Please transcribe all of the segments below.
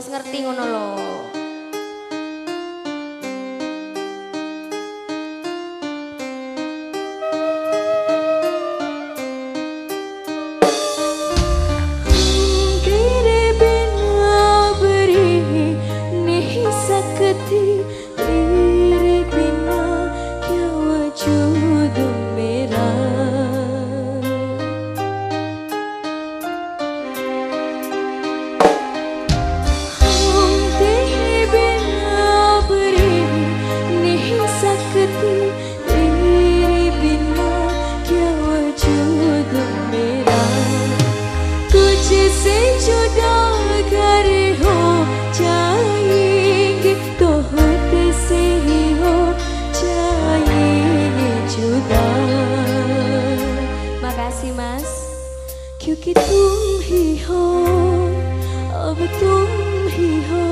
wis ngerti ngono क्योंकि तुम ही हो अब तुम ही हो।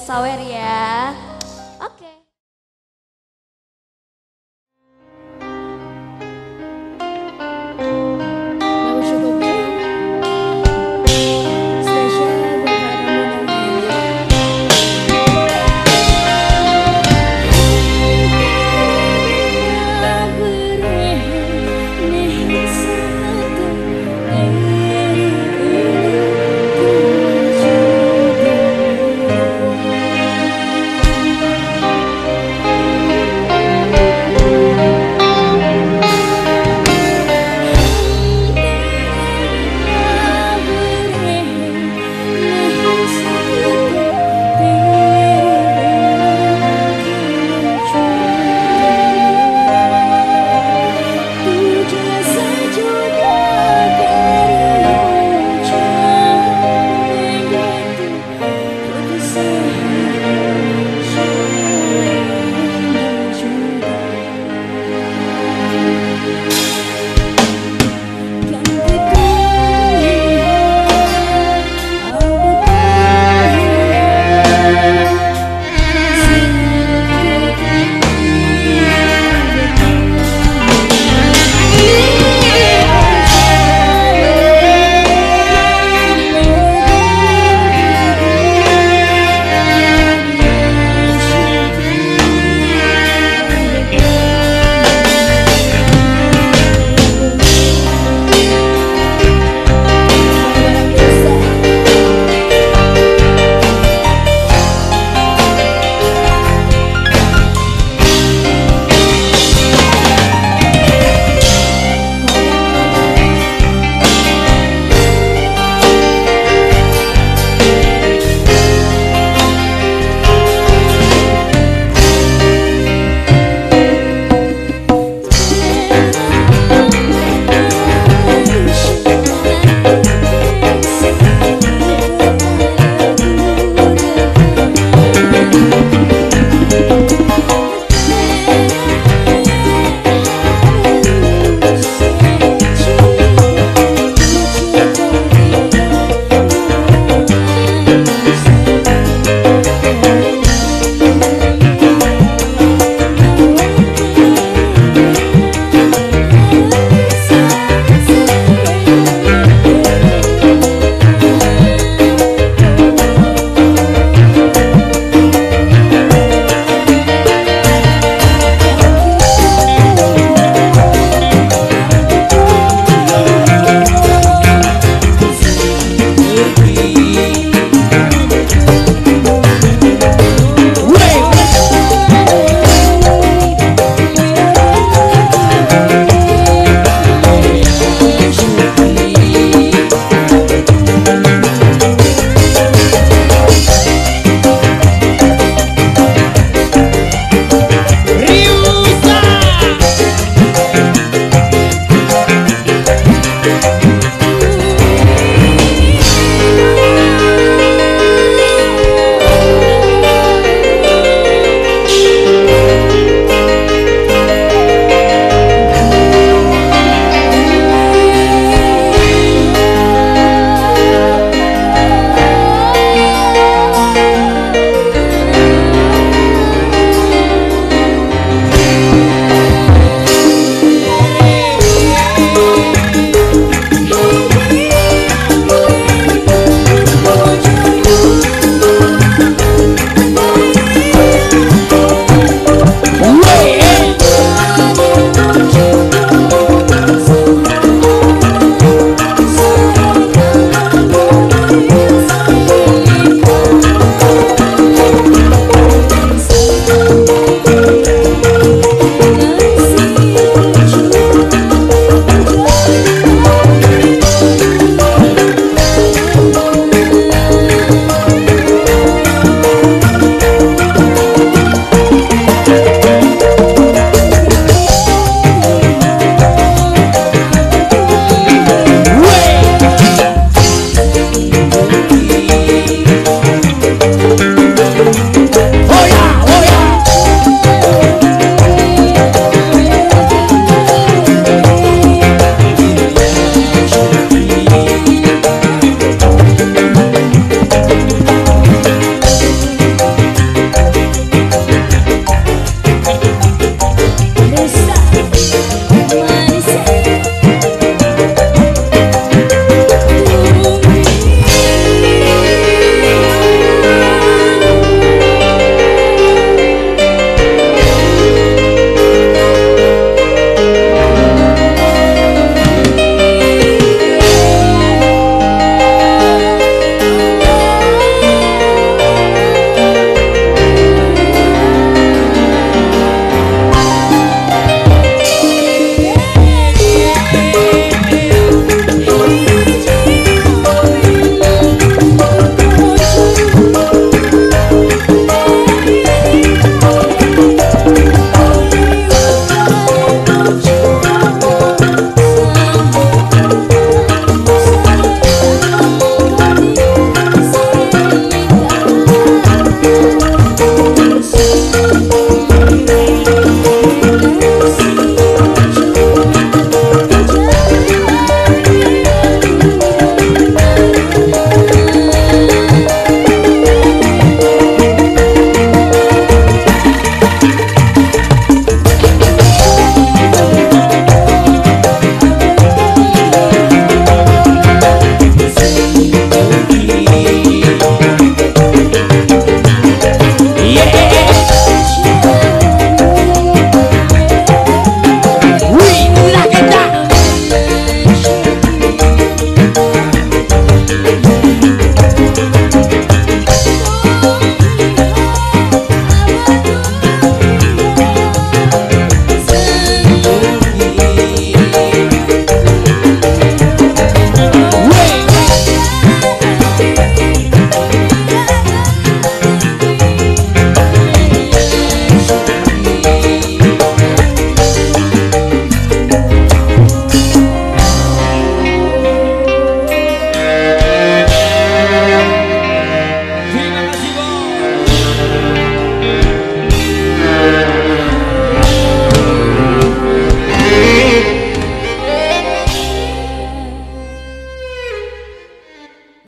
Sawer ya.